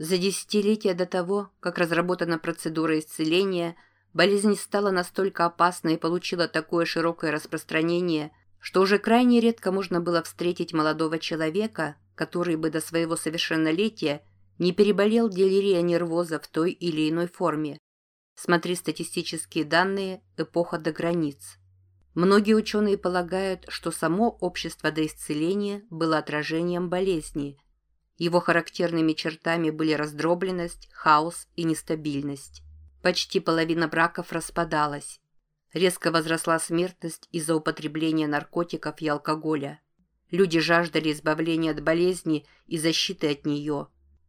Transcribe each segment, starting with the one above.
За десятилетия до того, как разработана процедура исцеления, болезнь стала настолько опасной и получила такое широкое распространение, что уже крайне редко можно было встретить молодого человека, который бы до своего совершеннолетия не переболел делирия нервоза в той или иной форме. Смотри статистические данные «Эпоха до границ». Многие ученые полагают, что само общество до исцеления было отражением болезни. Его характерными чертами были раздробленность, хаос и нестабильность. Почти половина браков распадалась. Резко возросла смертность из-за употребления наркотиков и алкоголя. Люди жаждали избавления от болезни и защиты от нее.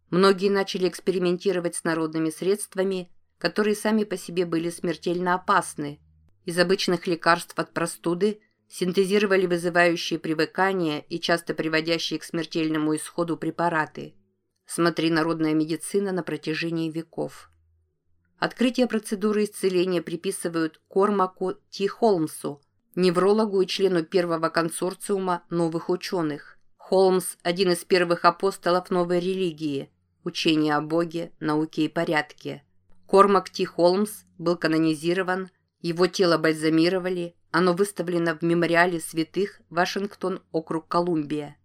Многие начали экспериментировать с народными средствами, которые сами по себе были смертельно опасны – из обычных лекарств от простуды синтезировали вызывающие привыкание и часто приводящие к смертельному исходу препараты. Смотри «Народная медицина» на протяжении веков. Открытие процедуры исцеления приписывают Кормаку Ти Холмсу, неврологу и члену первого консорциума новых ученых. Холмс – один из первых апостолов новой религии – учения о Боге, науке и порядке. Кормак Ти Холмс был канонизирован – его тело бальзамировали, оно выставлено в мемориале святых Вашингтон, округ Колумбия.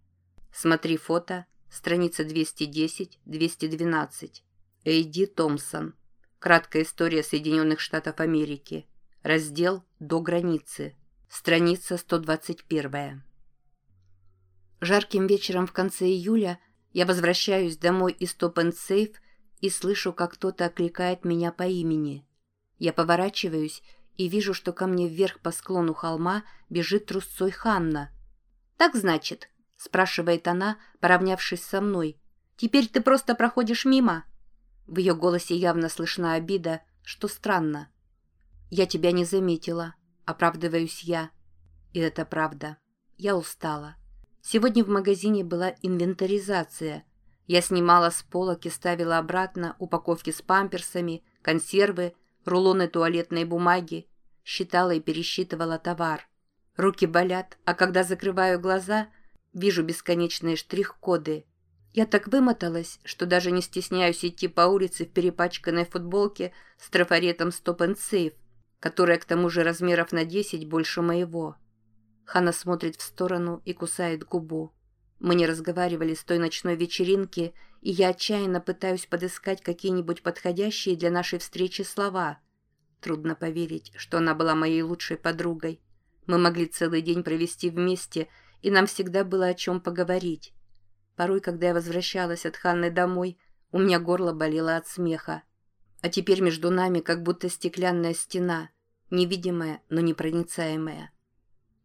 Смотри фото, страница 210-212. Эйди Томпсон. Краткая история Соединенных Штатов Америки. Раздел «До границы». Страница 121. Жарким вечером в конце июля я возвращаюсь домой из Топ Сейф и слышу, как кто-то окликает меня по имени. Я поворачиваюсь и вижу, что ко мне вверх по склону холма бежит трусцой Ханна. «Так значит?» — спрашивает она, поравнявшись со мной. «Теперь ты просто проходишь мимо?» В ее голосе явно слышна обида, что странно. «Я тебя не заметила», — оправдываюсь я. И это правда. Я устала. Сегодня в магазине была инвентаризация. Я снимала с полок и ставила обратно упаковки с памперсами, консервы, рулоны туалетной бумаги, считала и пересчитывала товар. Руки болят, а когда закрываю глаза, вижу бесконечные штрих-коды. Я так вымоталась, что даже не стесняюсь идти по улице в перепачканной футболке с трафаретом «Stop and Save», которая к тому же размеров на 10 больше моего. Хана смотрит в сторону и кусает губу. Мы не разговаривали с той ночной вечеринки, и я отчаянно пытаюсь подыскать какие-нибудь подходящие для нашей встречи слова. Трудно поверить, что она была моей лучшей подругой. Мы могли целый день провести вместе, и нам всегда было о чем поговорить. Порой, когда я возвращалась от Ханны домой, у меня горло болело от смеха. А теперь между нами как будто стеклянная стена, невидимая, но непроницаемая.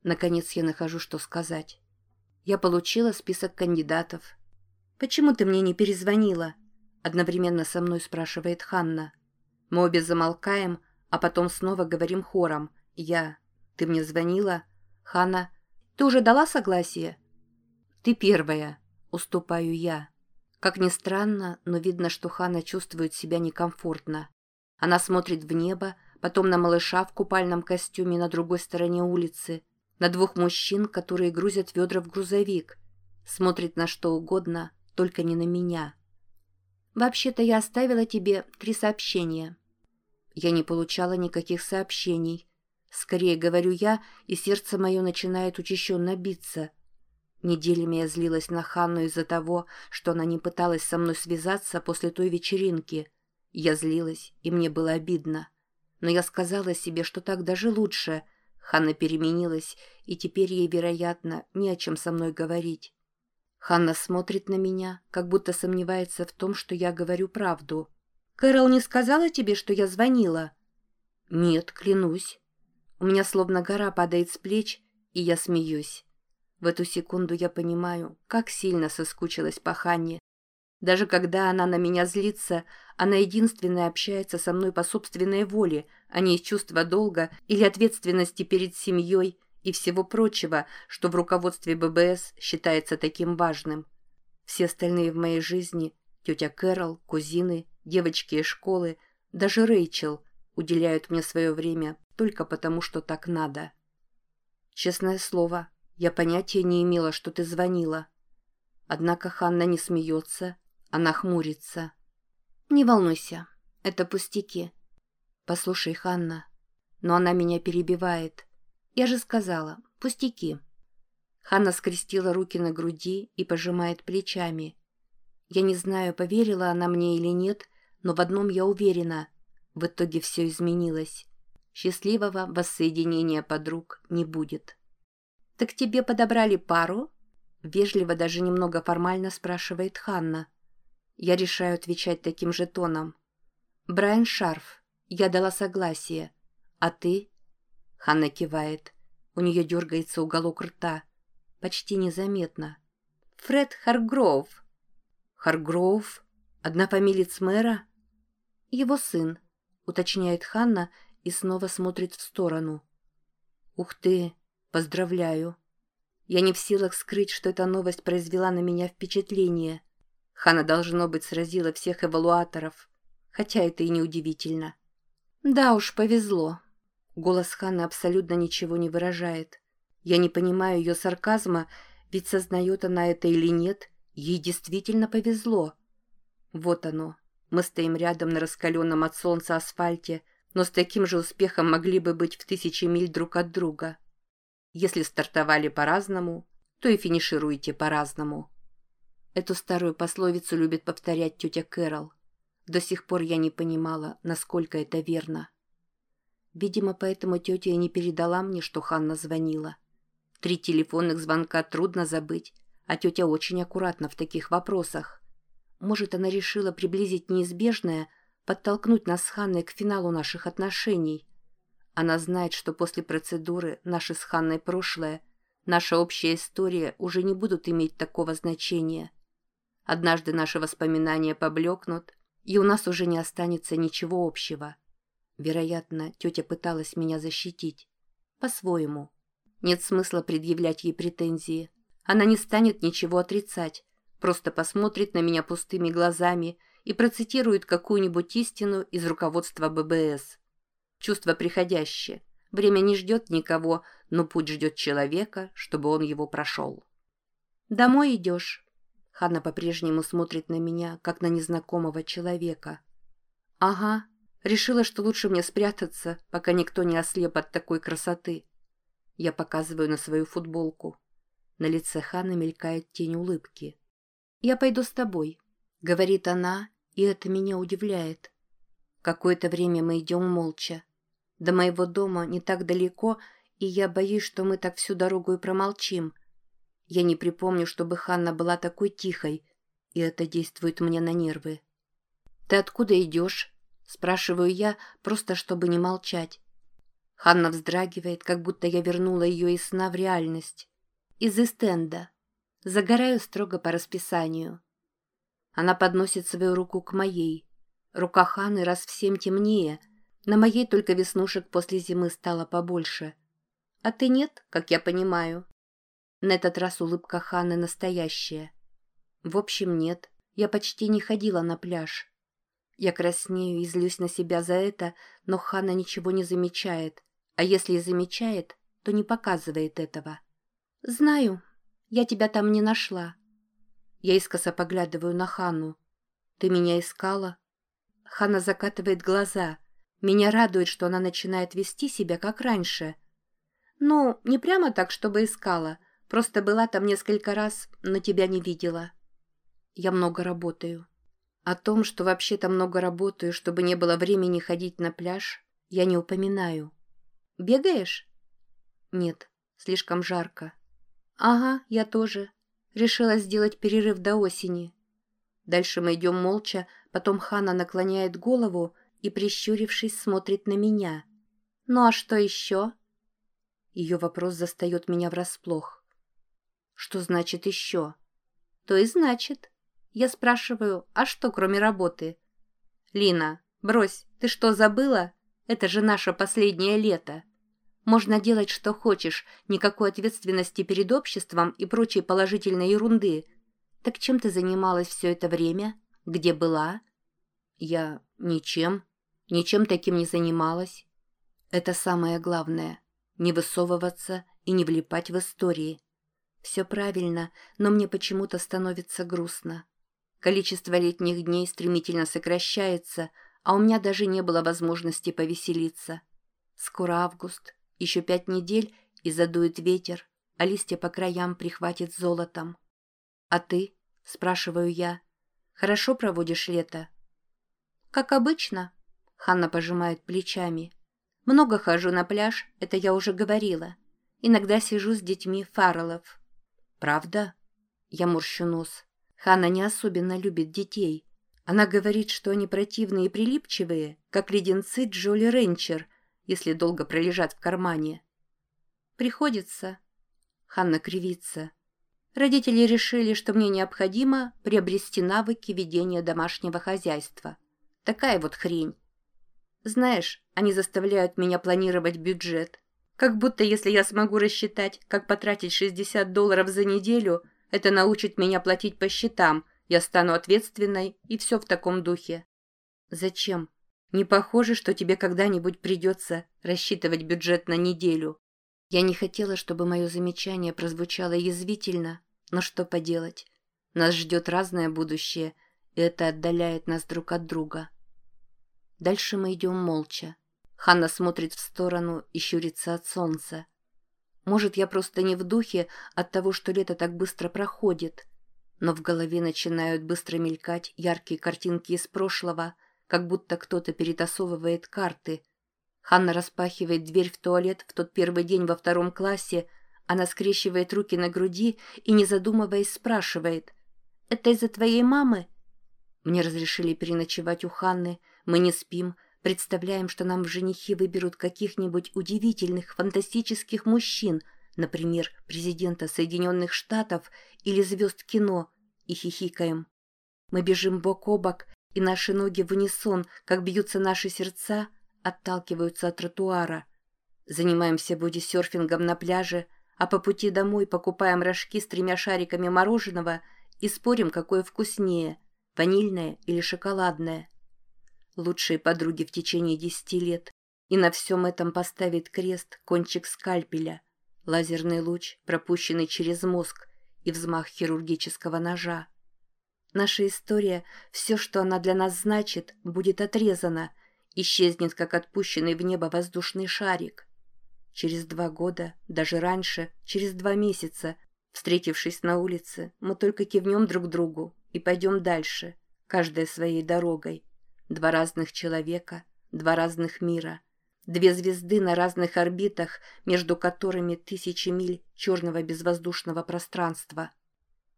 Наконец я нахожу, что сказать. Я получила список кандидатов. «Почему ты мне не перезвонила?» Одновременно со мной спрашивает Ханна. Мы обе замолкаем, а потом снова говорим хором. «Я». «Ты мне звонила?» «Ханна». «Ты уже дала согласие?» «Ты первая», — уступаю я. Как ни странно, но видно, что Хана чувствует себя некомфортно. Она смотрит в небо, потом на малыша в купальном костюме на другой стороне улицы, на двух мужчин, которые грузят ведра в грузовик. Смотрит на что угодно, только не на меня. «Вообще-то я оставила тебе три сообщения». Я не получала никаких сообщений. Скорее говорю я, и сердце мое начинает учащенно биться. Неделями я злилась на Ханну из-за того, что она не пыталась со мной связаться после той вечеринки. Я злилась, и мне было обидно. Но я сказала себе, что так даже лучше — Ханна переменилась, и теперь ей, вероятно, не о чем со мной говорить. Ханна смотрит на меня, как будто сомневается в том, что я говорю правду. «Кэрол не сказала тебе, что я звонила?» «Нет, клянусь». У меня словно гора падает с плеч, и я смеюсь. В эту секунду я понимаю, как сильно соскучилась по Ханне. Даже когда она на меня злится, она единственная общается со мной по собственной воле, а не из чувства долга или ответственности перед семьей и всего прочего, что в руководстве ББС считается таким важным. Все остальные в моей жизни – тетя Кэрол, кузины, девочки из школы, даже Рэйчел – уделяют мне свое время только потому, что так надо. Честное слово, я понятия не имела, что ты звонила. Однако Ханна не смеется – она хмурится. Не волнуйся, это пустяки. Послушай, Ханна, но она меня перебивает. Я же сказала, пустяки. Ханна скрестила руки на груди и пожимает плечами. Я не знаю, поверила она мне или нет, но в одном я уверена. В итоге все изменилось. Счастливого воссоединения подруг не будет. «Так тебе подобрали пару?» Вежливо, даже немного формально спрашивает Ханна. Я решаю отвечать таким же тоном. «Брайан Шарф. Я дала согласие. А ты?» Ханна кивает. У нее дергается уголок рта. Почти незаметно. «Фред Харгроув». «Харгроув? Однофамилец мэра?» «Его сын», — уточняет Ханна и снова смотрит в сторону. «Ух ты! Поздравляю!» Я не в силах скрыть, что эта новость произвела на меня впечатление. Хана, должно быть, сразила всех эвалуаторов. Хотя это и не удивительно. «Да уж, повезло». Голос Ханы абсолютно ничего не выражает. Я не понимаю ее сарказма, ведь сознает она это или нет, ей действительно повезло. Вот оно. Мы стоим рядом на раскаленном от солнца асфальте, но с таким же успехом могли бы быть в тысячи миль друг от друга. Если стартовали по-разному, то и финишируете по-разному. Эту старую пословицу любит повторять тетя Кэрол. До сих пор я не понимала, насколько это верно. Видимо, поэтому тетя и не передала мне, что Ханна звонила. Три телефонных звонка трудно забыть, а тетя очень аккуратна в таких вопросах. Может, она решила приблизить неизбежное – подтолкнуть нас с Ханной к финалу наших отношений. Она знает, что после процедуры наше с Ханной прошлое, наша общая история уже не будут иметь такого значения. Однажды наши воспоминания поблекнут, и у нас уже не останется ничего общего. Вероятно, тетя пыталась меня защитить. По-своему. Нет смысла предъявлять ей претензии. Она не станет ничего отрицать, просто посмотрит на меня пустыми глазами – и процитирует какую-нибудь истину из руководства ББС. Чувство приходящее. Время не ждет никого, но путь ждет человека, чтобы он его прошел. «Домой идешь?» Ханна по-прежнему смотрит на меня, как на незнакомого человека. «Ага. Решила, что лучше мне спрятаться, пока никто не ослеп от такой красоты». Я показываю на свою футболку. На лице Ханны мелькает тень улыбки. «Я пойду с тобой», — говорит она и это меня удивляет. Какое-то время мы идем молча. До моего дома не так далеко, и я боюсь, что мы так всю дорогу и промолчим. Я не припомню, чтобы Ханна была такой тихой, и это действует мне на нервы. «Ты откуда идешь?» – спрашиваю я, просто чтобы не молчать. Ханна вздрагивает, как будто я вернула ее из сна в реальность. Из Эстенда. Загораю строго по расписанию. Она подносит свою руку к моей. Рука Ханы раз в семь темнее. На моей только веснушек после зимы стало побольше. А ты нет, как я понимаю. На этот раз улыбка Ханы настоящая. В общем, нет. Я почти не ходила на пляж. Я краснею и злюсь на себя за это, но Хана ничего не замечает. А если и замечает, то не показывает этого. «Знаю, я тебя там не нашла», я искоса поглядываю на Хану. «Ты меня искала?» Хана закатывает глаза. Меня радует, что она начинает вести себя, как раньше. «Ну, не прямо так, чтобы искала. Просто была там несколько раз, но тебя не видела». «Я много работаю». О том, что вообще-то много работаю, чтобы не было времени ходить на пляж, я не упоминаю. «Бегаешь?» «Нет, слишком жарко». «Ага, я тоже. Решила сделать перерыв до осени. Дальше мы идем молча, потом Хана наклоняет голову и, прищурившись, смотрит на меня. «Ну а что еще?» Ее вопрос застает меня врасплох. «Что значит «еще»?» «То и значит». Я спрашиваю, а что кроме работы? «Лина, брось, ты что, забыла? Это же наше последнее лето». Можно делать, что хочешь, никакой ответственности перед обществом и прочей положительной ерунды. Так чем ты занималась все это время? Где была? Я ничем. Ничем таким не занималась. Это самое главное. Не высовываться и не влипать в истории. Все правильно, но мне почему-то становится грустно. Количество летних дней стремительно сокращается, а у меня даже не было возможности повеселиться. Скоро август, еще пять недель, и задует ветер, а листья по краям прихватит золотом. «А ты?» – спрашиваю я. «Хорошо проводишь лето?» «Как обычно», – Ханна пожимает плечами. «Много хожу на пляж, это я уже говорила. Иногда сижу с детьми Фарреллов». «Правда?» Я морщу нос. Ханна не особенно любит детей. Она говорит, что они противные и прилипчивые, как леденцы Джоли Ренчер, если долго пролежат в кармане. «Приходится». Ханна кривится. Родители решили, что мне необходимо приобрести навыки ведения домашнего хозяйства. Такая вот хрень. Знаешь, они заставляют меня планировать бюджет. Как будто если я смогу рассчитать, как потратить 60 долларов за неделю, это научит меня платить по счетам, я стану ответственной и все в таком духе. Зачем? Не похоже, что тебе когда-нибудь придется рассчитывать бюджет на неделю. Я не хотела, чтобы мое замечание прозвучало язвительно, но что поделать? Нас ждет разное будущее, и это отдаляет нас друг от друга. Дальше мы идем молча. Ханна смотрит в сторону и щурится от солнца. Может, я просто не в духе от того, что лето так быстро проходит. Но в голове начинают быстро мелькать яркие картинки из прошлого, как будто кто-то перетасовывает карты. Ханна распахивает дверь в туалет в тот первый день во втором классе. Она скрещивает руки на груди и, не задумываясь, спрашивает. «Это из-за твоей мамы?» Мне разрешили переночевать у Ханны. Мы не спим. Представляем, что нам в женихи выберут каких-нибудь удивительных, фантастических мужчин, например, президента Соединенных Штатов или звезд кино, и хихикаем. Мы бежим бок о бок, и наши ноги в унисон, как бьются наши сердца, отталкиваются от тротуара. Занимаемся бодисерфингом на пляже, а по пути домой покупаем рожки с тремя шариками мороженого и спорим, какое вкуснее, ванильное или шоколадное лучшие подруги в течение десяти лет, и на всем этом поставит крест кончик скальпеля, лазерный луч, пропущенный через мозг, и взмах хирургического ножа. Наша история, все, что она для нас значит, будет отрезана, исчезнет, как отпущенный в небо воздушный шарик. Через два года, даже раньше, через два месяца, встретившись на улице, мы только кивнем друг другу и пойдем дальше, каждая своей дорогой. Два разных человека, два разных мира. Две звезды на разных орбитах, между которыми тысячи миль черного безвоздушного пространства.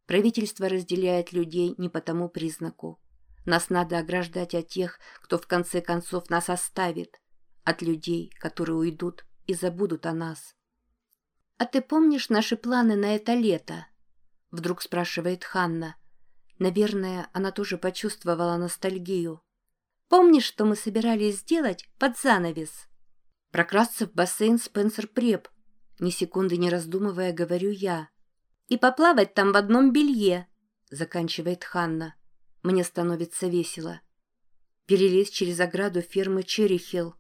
Правительство разделяет людей не по тому признаку. Нас надо ограждать от тех, кто в конце концов нас оставит, от людей, которые уйдут и забудут о нас. «А ты помнишь наши планы на это лето?» Вдруг спрашивает Ханна. Наверное, она тоже почувствовала ностальгию. Помнишь, что мы собирались сделать под занавес? Прокрасться в бассейн Спенсер Преп. Ни секунды не раздумывая, говорю я. И поплавать там в одном белье, заканчивает Ханна. Мне становится весело. Перелезть через ограду фермы Черрихилл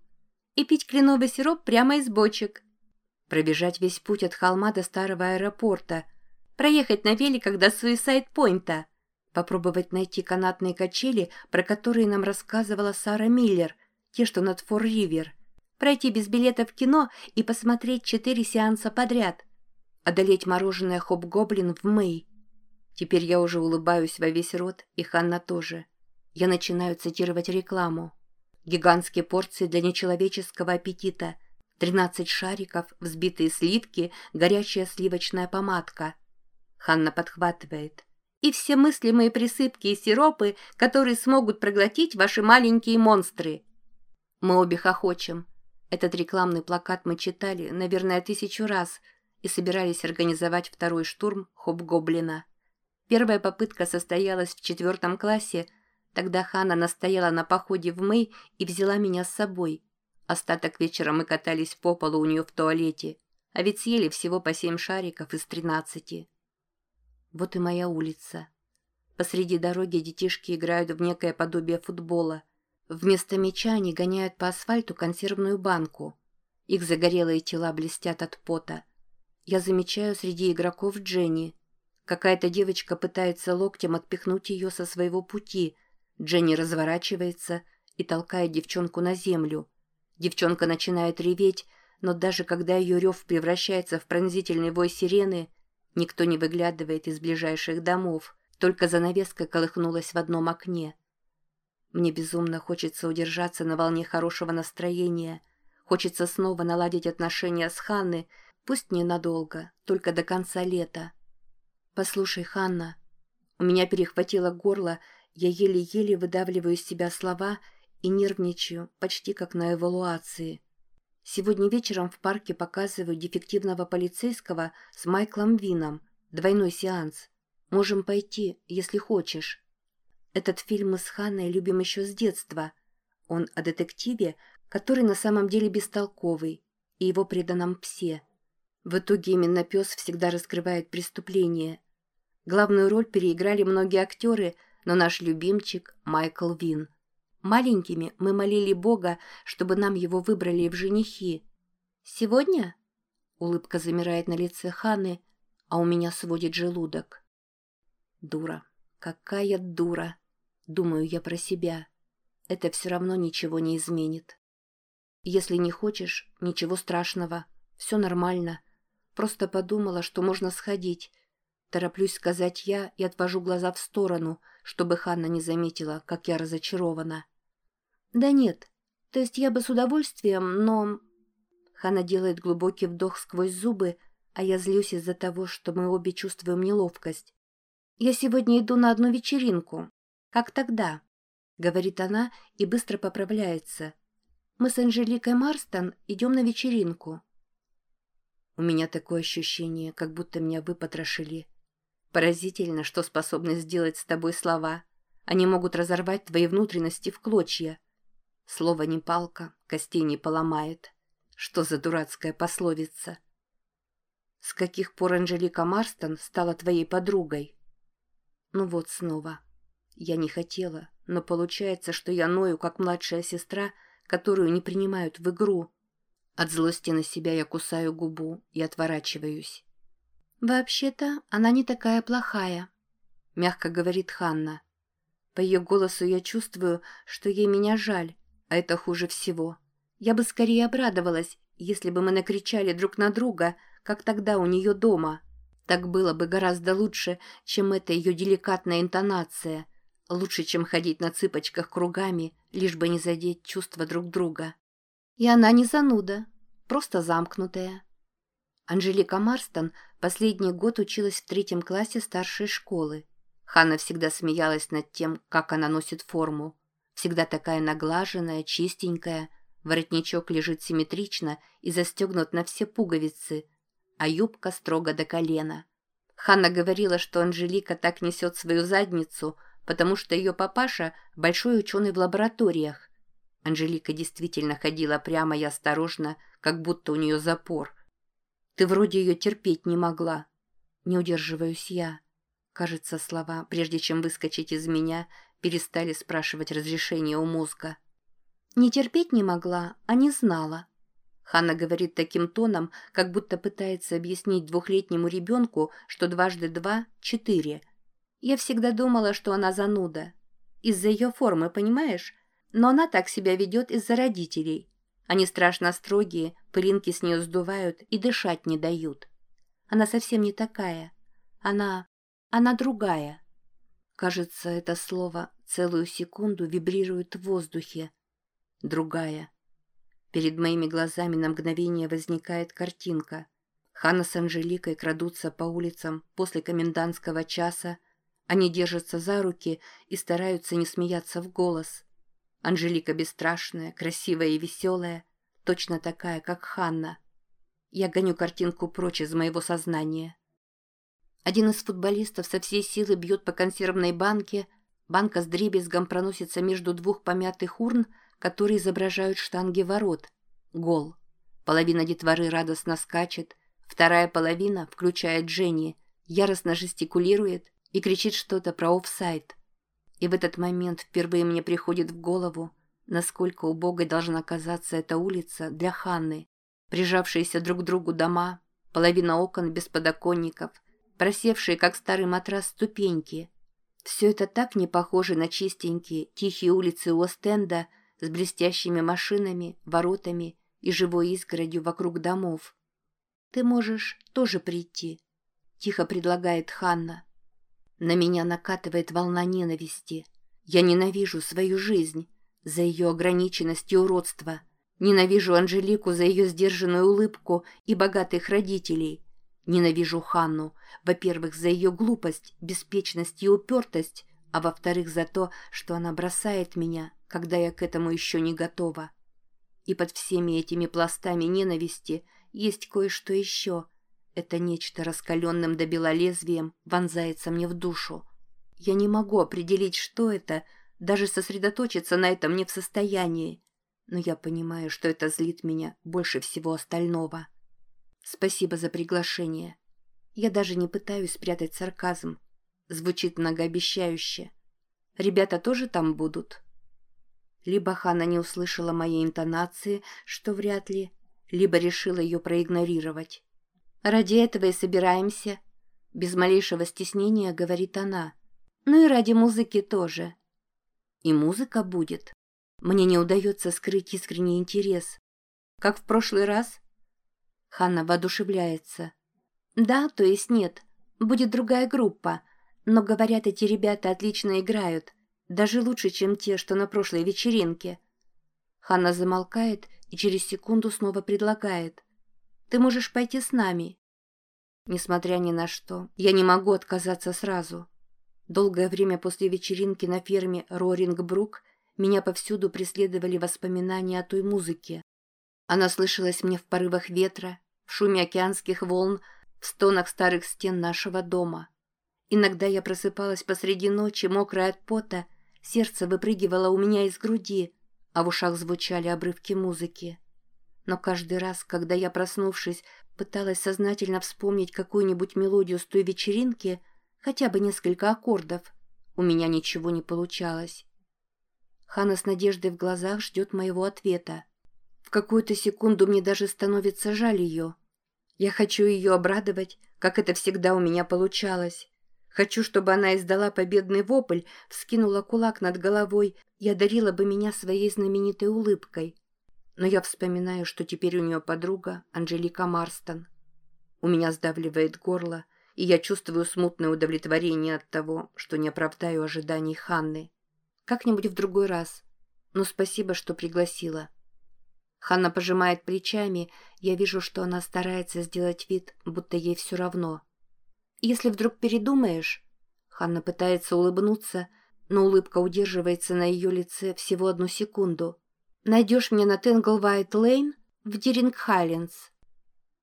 и пить кленовый сироп прямо из бочек. Пробежать весь путь от холма до старого аэропорта. Проехать на великах до Суисайд-Пойнта попробовать найти канатные качели, про которые нам рассказывала Сара Миллер, те, что над Фор-Ривер, пройти без билета в кино и посмотреть четыре сеанса подряд, одолеть мороженое Хоп-Гоблин в Мэй. Теперь я уже улыбаюсь во весь рот, и Ханна тоже. Я начинаю цитировать рекламу. Гигантские порции для нечеловеческого аппетита, 13 шариков, взбитые сливки, горячая сливочная помадка. Ханна подхватывает и все мыслимые присыпки и сиропы, которые смогут проглотить ваши маленькие монстры. Мы обе хохочем. Этот рекламный плакат мы читали, наверное, тысячу раз и собирались организовать второй штурм Хоп-Гоблина. Первая попытка состоялась в четвертом классе, тогда Хана настояла на походе в Мэй и взяла меня с собой. Остаток вечера мы катались по полу у нее в туалете, а ведь съели всего по семь шариков из тринадцати. Вот и моя улица. Посреди дороги детишки играют в некое подобие футбола. Вместо мяча они гоняют по асфальту консервную банку. Их загорелые тела блестят от пота. Я замечаю среди игроков Дженни. Какая-то девочка пытается локтем отпихнуть ее со своего пути. Дженни разворачивается и толкает девчонку на землю. Девчонка начинает реветь, но даже когда ее рев превращается в пронзительный вой сирены, никто не выглядывает из ближайших домов, только занавеска колыхнулась в одном окне. Мне безумно хочется удержаться на волне хорошего настроения, хочется снова наладить отношения с Ханной, пусть ненадолго, только до конца лета. «Послушай, Ханна». У меня перехватило горло, я еле-еле выдавливаю из себя слова и нервничаю, почти как на эвалуации. Сегодня вечером в парке показывают дефективного полицейского с Майклом Вином. Двойной сеанс. Можем пойти, если хочешь. Этот фильм мы с Ханной любим еще с детства. Он о детективе, который на самом деле бестолковый, и его преданном псе. В итоге именно пес всегда раскрывает преступление. Главную роль переиграли многие актеры, но наш любимчик – Майкл Вин – Маленькими мы молили Бога, чтобы нам его выбрали в женихи. Сегодня? Улыбка замирает на лице Ханы, а у меня сводит желудок. Дура. Какая дура. Думаю я про себя. Это все равно ничего не изменит. Если не хочешь, ничего страшного. Все нормально. Просто подумала, что можно сходить. Тороплюсь сказать я и отвожу глаза в сторону, чтобы Ханна не заметила, как я разочарована. «Да нет. То есть я бы с удовольствием, но...» Хана делает глубокий вдох сквозь зубы, а я злюсь из-за того, что мы обе чувствуем неловкость. «Я сегодня иду на одну вечеринку. Как тогда?» — говорит она и быстро поправляется. «Мы с Анжеликой Марстон идем на вечеринку». У меня такое ощущение, как будто меня выпотрошили. Поразительно, что способны сделать с тобой слова. Они могут разорвать твои внутренности в клочья. Слово не палка, костей не поломает. Что за дурацкая пословица? С каких пор Анжелика Марстон стала твоей подругой? Ну вот снова. Я не хотела, но получается, что я ною, как младшая сестра, которую не принимают в игру. От злости на себя я кусаю губу и отворачиваюсь. «Вообще-то она не такая плохая», — мягко говорит Ханна. По ее голосу я чувствую, что ей меня жаль, а это хуже всего. Я бы скорее обрадовалась, если бы мы накричали друг на друга, как тогда у нее дома. Так было бы гораздо лучше, чем эта ее деликатная интонация. Лучше, чем ходить на цыпочках кругами, лишь бы не задеть чувства друг друга. И она не зануда, просто замкнутая. Анжелика Марстон последний год училась в третьем классе старшей школы. Ханна всегда смеялась над тем, как она носит форму. Всегда такая наглаженная, чистенькая. Воротничок лежит симметрично и застегнут на все пуговицы, а юбка строго до колена. Ханна говорила, что Анжелика так несет свою задницу, потому что ее папаша – большой ученый в лабораториях. Анжелика действительно ходила прямо и осторожно, как будто у нее запор. «Ты вроде ее терпеть не могла». Не удерживаюсь я. Кажется, слова, прежде чем выскочить из меня, перестали спрашивать разрешения у мозга. Не терпеть не могла, а не знала. Ханна говорит таким тоном, как будто пытается объяснить двухлетнему ребенку, что дважды два – четыре. Я всегда думала, что она зануда. Из-за ее формы, понимаешь? Но она так себя ведет из-за родителей. Они страшно строгие, пылинки с нее сдувают и дышать не дают. Она совсем не такая. Она... она другая. Кажется, это слово целую секунду вибрирует в воздухе. Другая. Перед моими глазами на мгновение возникает картинка. Ханна с Анжеликой крадутся по улицам после комендантского часа. Они держатся за руки и стараются не смеяться в голос. Анжелика бесстрашная, красивая и веселая, точно такая, как Ханна. Я гоню картинку прочь из моего сознания. Один из футболистов со всей силы бьет по консервной банке, банка с дребезгом проносится между двух помятых урн, которые изображают штанги ворот. Гол. Половина детворы радостно скачет, вторая половина, включая Дженни, яростно жестикулирует и кричит что-то про офсайд. И в этот момент впервые мне приходит в голову, насколько убогой должна казаться эта улица для Ханны. Прижавшиеся друг к другу дома, половина окон без подоконников – просевшие, как старый матрас, ступеньки. Все это так не похоже на чистенькие, тихие улицы Уостенда с блестящими машинами, воротами и живой изгородью вокруг домов. «Ты можешь тоже прийти», — тихо предлагает Ханна. На меня накатывает волна ненависти. Я ненавижу свою жизнь за ее ограниченность и уродство. Ненавижу Анжелику за ее сдержанную улыбку и богатых родителей. Ненавижу Ханну, во-первых, за ее глупость, беспечность и упертость, а во-вторых, за то, что она бросает меня, когда я к этому еще не готова. И под всеми этими пластами ненависти есть кое-что еще. Это нечто раскаленным до белолезвием вонзается мне в душу. Я не могу определить, что это, даже сосредоточиться на этом не в состоянии. Но я понимаю, что это злит меня больше всего остального. Спасибо за приглашение. Я даже не пытаюсь спрятать сарказм. Звучит многообещающе. Ребята тоже там будут? Либо Хана не услышала моей интонации, что вряд ли, либо решила ее проигнорировать. «Ради этого и собираемся», — без малейшего стеснения говорит она. «Ну и ради музыки тоже». «И музыка будет?» Мне не удается скрыть искренний интерес. Как в прошлый раз? Ханна воодушевляется. Да, то есть нет. Будет другая группа. Но, говорят, эти ребята отлично играют. Даже лучше, чем те, что на прошлой вечеринке. Ханна замолкает и через секунду снова предлагает. Ты можешь пойти с нами. Несмотря ни на что, я не могу отказаться сразу. Долгое время после вечеринки на ферме Рорингбрук меня повсюду преследовали воспоминания о той музыке. Она слышалась мне в порывах ветра, в шуме океанских волн, в стонах старых стен нашего дома. Иногда я просыпалась посреди ночи, мокрая от пота, сердце выпрыгивало у меня из груди, а в ушах звучали обрывки музыки. Но каждый раз, когда я, проснувшись, пыталась сознательно вспомнить какую-нибудь мелодию с той вечеринки, хотя бы несколько аккордов, у меня ничего не получалось. Хана с надеждой в глазах ждет моего ответа. В какую-то секунду мне даже становится жаль ее. Я хочу ее обрадовать, как это всегда у меня получалось. Хочу, чтобы она издала победный вопль, вскинула кулак над головой и одарила бы меня своей знаменитой улыбкой. Но я вспоминаю, что теперь у нее подруга Анжелика Марстон. У меня сдавливает горло, и я чувствую смутное удовлетворение от того, что не оправдаю ожиданий Ханны. Как-нибудь в другой раз. Но спасибо, что пригласила. Ханна пожимает плечами, я вижу, что она старается сделать вид, будто ей все равно. Если вдруг передумаешь... Ханна пытается улыбнуться, но улыбка удерживается на ее лице всего одну секунду. Найдешь меня на Тенглвайт Лейн в Диринг Хайлендс.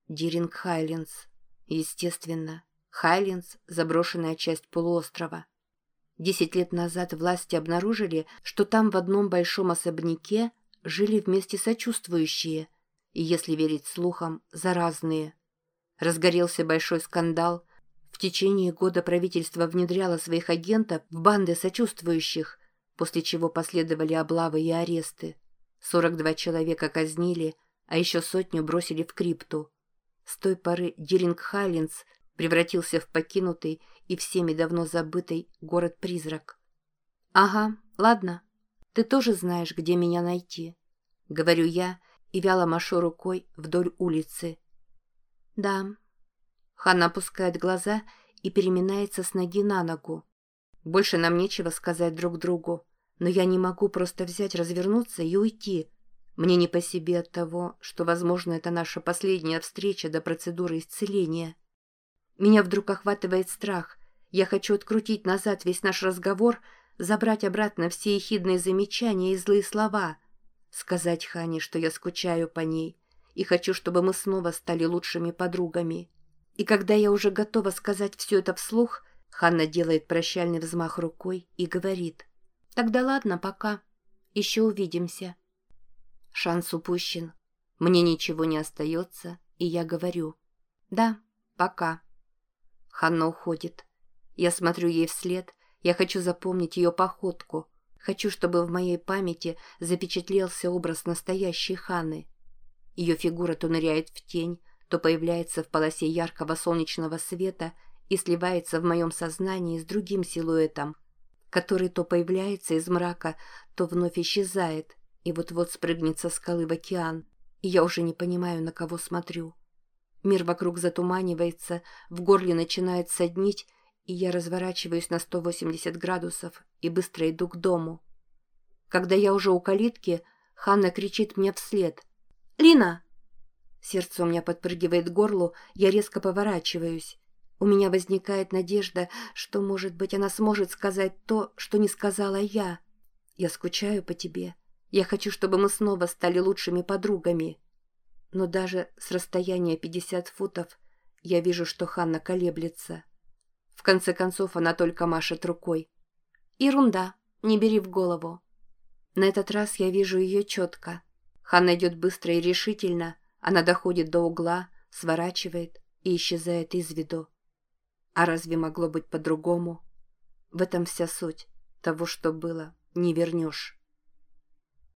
Диринг Хайлендс. Естественно. Хайлендс – заброшенная часть полуострова. Десять лет назад власти обнаружили, что там в одном большом особняке жили вместе сочувствующие, и, если верить слухам, заразные. Разгорелся большой скандал. В течение года правительство внедряло своих агентов в банды сочувствующих, после чего последовали облавы и аресты. 42 человека казнили, а еще сотню бросили в крипту. С той поры Диринг Хайлендс превратился в покинутый и всеми давно забытый город-призрак. «Ага, ладно. Ты тоже знаешь, где меня найти», — говорю я и вяло машу рукой вдоль улицы. «Да». Ханна опускает глаза и переминается с ноги на ногу. Больше нам нечего сказать друг другу, но я не могу просто взять, развернуться и уйти. Мне не по себе от того, что, возможно, это наша последняя встреча до процедуры исцеления. Меня вдруг охватывает страх, я хочу открутить назад весь наш разговор, забрать обратно все ехидные замечания и злые слова, сказать Хане, что я скучаю по ней и хочу, чтобы мы снова стали лучшими подругами. И когда я уже готова сказать все это вслух, Ханна делает прощальный взмах рукой и говорит «Тогда ладно, пока. Еще увидимся». Шанс упущен. Мне ничего не остается, и я говорю «Да, пока». Ханна уходит. Я смотрю ей вслед, я хочу запомнить ее походку. Хочу, чтобы в моей памяти запечатлелся образ настоящей Ханы. Ее фигура то ныряет в тень, то появляется в полосе яркого солнечного света и сливается в моем сознании с другим силуэтом, который то появляется из мрака, то вновь исчезает и вот-вот спрыгнет со скалы в океан, и я уже не понимаю, на кого смотрю. Мир вокруг затуманивается, в горле начинает соднить, и я разворачиваюсь на 180 градусов и быстро иду к дому. Когда я уже у калитки, Ханна кричит мне вслед. «Лина!» Сердце у меня подпрыгивает к горлу, я резко поворачиваюсь. У меня возникает надежда, что, может быть, она сможет сказать то, что не сказала я. Я скучаю по тебе. Я хочу, чтобы мы снова стали лучшими подругами. Но даже с расстояния 50 футов я вижу, что Ханна колеблется. В конце концов она только машет рукой. Ерунда, не бери в голову. На этот раз я вижу ее четко. Ханна идет быстро и решительно. Она доходит до угла, сворачивает и исчезает из виду. А разве могло быть по-другому? В этом вся суть. Того, что было, не вернешь.